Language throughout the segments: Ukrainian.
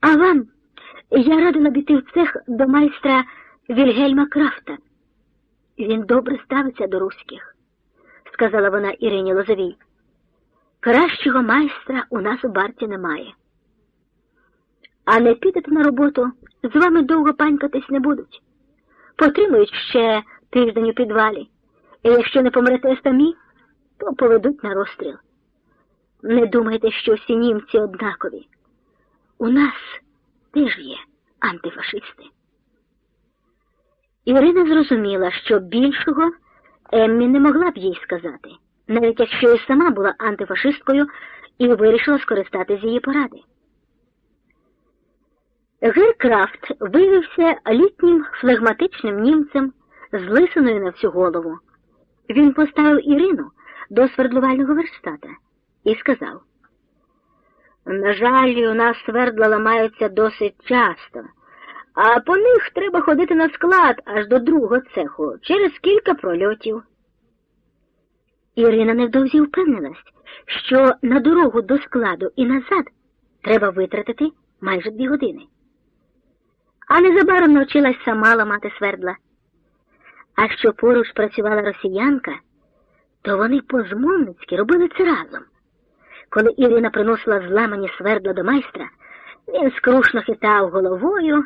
А вам я радила б в цех до майстра Вільгельма Крафта. Він добре ставиться до руських, сказала вона Ірині Лозовій. Кращого майстра у нас у барці немає. А не підете на роботу, з вами довго панькатись не будуть. Потримують ще тиждень у підвалі, і якщо не помрете самі, то поведуть на розстріл. Не думайте, що всі німці однакові. У нас теж є антифашисти. Ірина зрозуміла, що більшого Еммі не могла б їй сказати, навіть якщо і сама була антифашисткою і вирішила скористатися її поради. Геркрафт виявився літнім флегматичним німцем з лисиною на всю голову. Він поставив Ірину до свердлувального верстата і сказав: На жаль, у нас свердла ламаються досить часто, а по них треба ходити на склад аж до другого цеху через кілька прольотів. Ірина невдовзі впевнилась, що на дорогу до складу і назад треба витратити майже дві години. А незабаром навчилась сама ламати свердла. А що поруч працювала росіянка, то вони по-змовницьки робили це разом. Коли Ірина приносила зламані свердла до майстра, він скрушно хитав головою,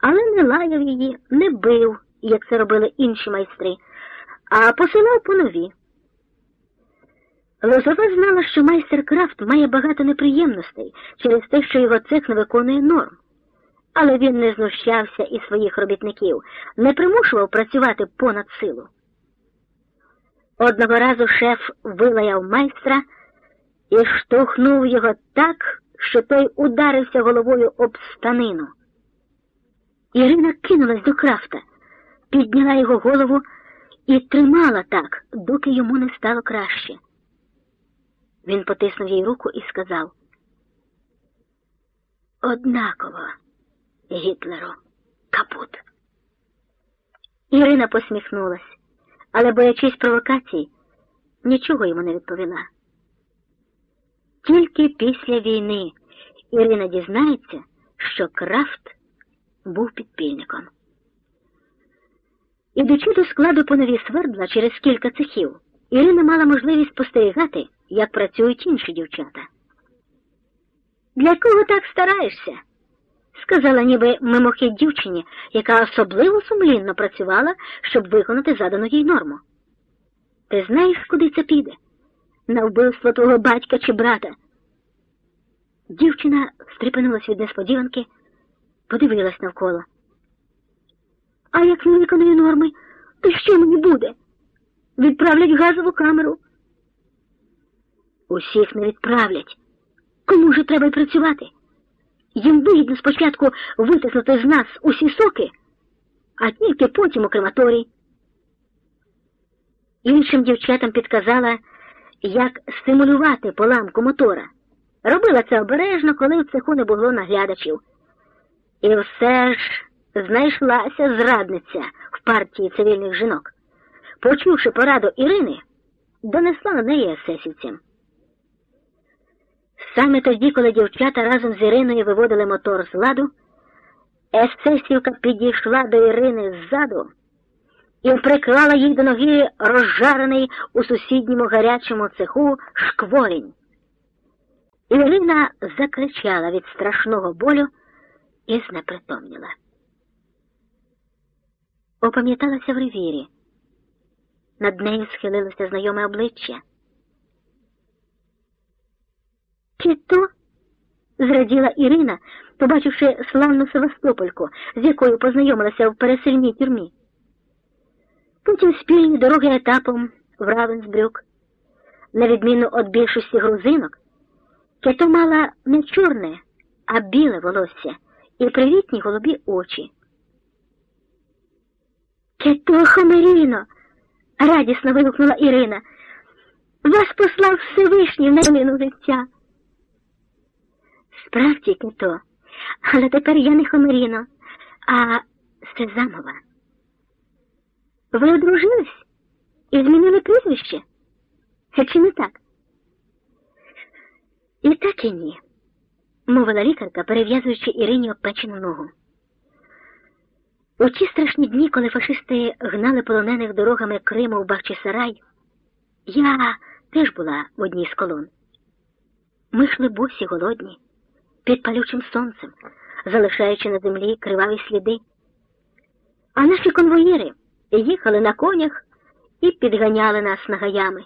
але не лаяв її, не бив, як це робили інші майстри, а посилав по нові. Лозова знала, що майстер Крафт має багато неприємностей через те, що його цех не виконує норм. Але він не знущався із своїх робітників, не примушував працювати понад силу. Одного разу шеф вилаяв майстра і штовхнув його так, що той ударився головою об станину. Ірина кинулась до крафта, підняла його голову і тримала так, доки йому не стало краще. Він потиснув їй руку і сказав Однаково, Гітлеру, капут. Ірина посміхнулась, але, боячись провокацій, нічого йому не відповіла. Тільки після війни Ірина дізнається, що Крафт був підпільником. Ідучи до складу по нові свердла через кілька цехів, Ірина мала можливість спостерігати, як працюють інші дівчата. Для кого так стараєшся? сказала ніби мимохід дівчині, яка особливо сумлінно працювала, щоб виконати задану їй норму. Ти знаєш, куди це піде? На вбивство твого батька чи брата? Дівчина стріпенулась від несподіванки, подивилась навколо. А як не виконую норми, то що мені буде? Відправлять газову камеру. Усіх не відправлять. Кому ж треба й працювати? Їм вигідно спочатку витиснути з нас усі соки, а тільки потім у крематорій. Іншим дівчатам підказала, як стимулювати поламку мотора. Робила це обережно, коли в цеху не було наглядачів. І все ж знайшлася зрадниця в партії цивільних жінок. Почувши пораду Ірини, донесла на неї есесівцям. Саме тоді, коли дівчата разом з Іриною виводили мотор з ладу, есесівка підійшла до Ірини ззаду і приклала їй до ноги розжарений у сусідньому гарячому цеху шкворінь. Ірина закричала від страшного болю і знепритомніла. Опам'яталася в ревірі. Над нею схилилося знайоме обличчя. Чи то? зраділа Ірина, побачивши славну Севастопольку, з якою познайомилася в пересильній тюрмі. Потім спільні дороги етапом в Равенсбрюк. На відміну від більшості грузинок, Кето мала не чорне, а біле волосся і привітні голубі очі. Кето Хомеріно, радісно вигукнула Ірина. Вас послав Всевишній в недолину життя. Справді, Кето, але тепер я не Хомеріно, а Сезамова. Ви одружились і змінили прізвище? Чи не так? І так і ні. мовила лікарка, перев'язуючи Ірині обпечену ногу. У ті страшні дні, коли фашисти гнали полонених дорогами Криму в Бахчисарай, я теж була в одній з колон. Ми йшли босі голодні, під палючим сонцем, залишаючи на землі криваві сліди. А наші конвоїри їхали на конях і підганяли нас нагаями.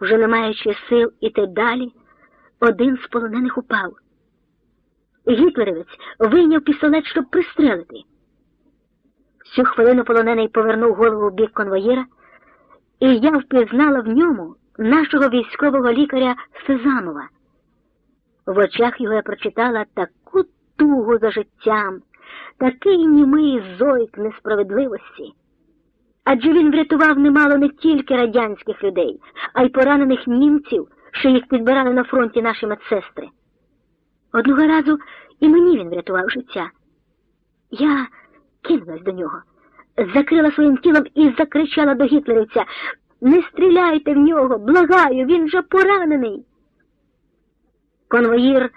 Вже не маючи сил іти далі, один з полонених упав. Гітлерівець вийняв пістолет, щоб пристрелити. Всю хвилину полонений повернув голову в бік конвоїра, і я впізнала в ньому нашого військового лікаря Сезамова. В очах його я прочитала таку тугу за життям, такий німий зойк несправедливості. Адже він врятував немало не тільки радянських людей, а й поранених німців, що їх підбирали на фронті наші медсестри. Одного разу і мені він врятував життя. Я кинулась до нього, закрила своїм тілом і закричала до гітлерівця Не стріляйте в нього, благаю, він же поранений. Конвоїр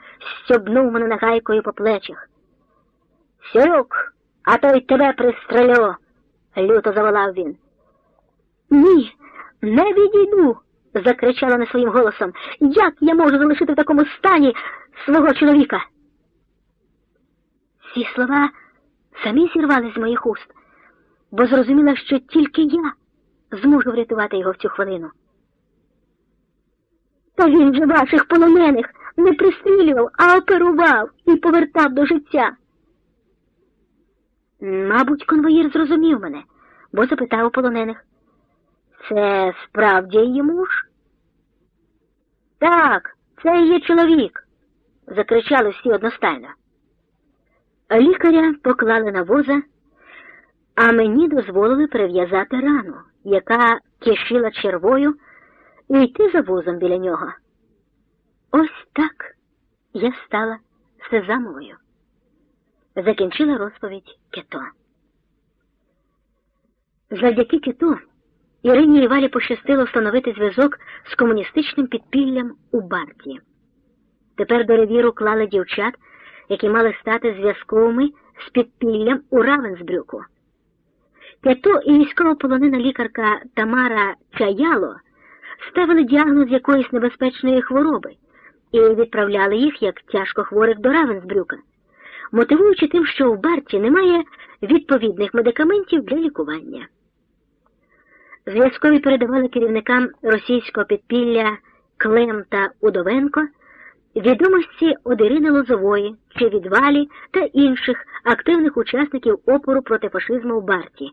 стьобнув мене нагайкою по плечах. Сюрюк, а то й тебе пристрелю, люто заволав він. Ні, не відійду, закричала не своїм голосом. Як я можу залишити в такому стані свого чоловіка? Ці слова самі зірвали з моїх уст, бо зрозуміла, що тільки я зможу врятувати його в цю хвилину. Та він же ваших полонених не пристрілював, а оперував і повертав до життя. Мабуть, конвоїр зрозумів мене, бо запитав у полонених. Це справді її муж? Так, це її чоловік, закричали всі одностайно. Лікаря поклали на воза, а мені дозволили прив'язати рану, яка кишіла червою, і йти за возом біля нього. Ось так я стала Сезамовою. Закінчила розповідь Кето. Завдяки Киту Ірині і Валі пощастило встановити зв'язок з комуністичним підпіллям у Барті. Тепер до ревіру клали дівчат, які мали стати зв'язковими з підпіллям у Равенсбрюку. Кето і військовополонена лікарка Тамара Чаяло ставили діагноз якоїсь небезпечної хвороби і відправляли їх як тяжко хворих до Равенсбрюка, мотивуючи тим, що в Барті немає відповідних медикаментів для лікування. Зв'язкові передавали керівникам російського підпілля Клем та Удовенко відомості од Ірини Лозової чи відвалі та інших активних учасників опору проти фашизму в Барті.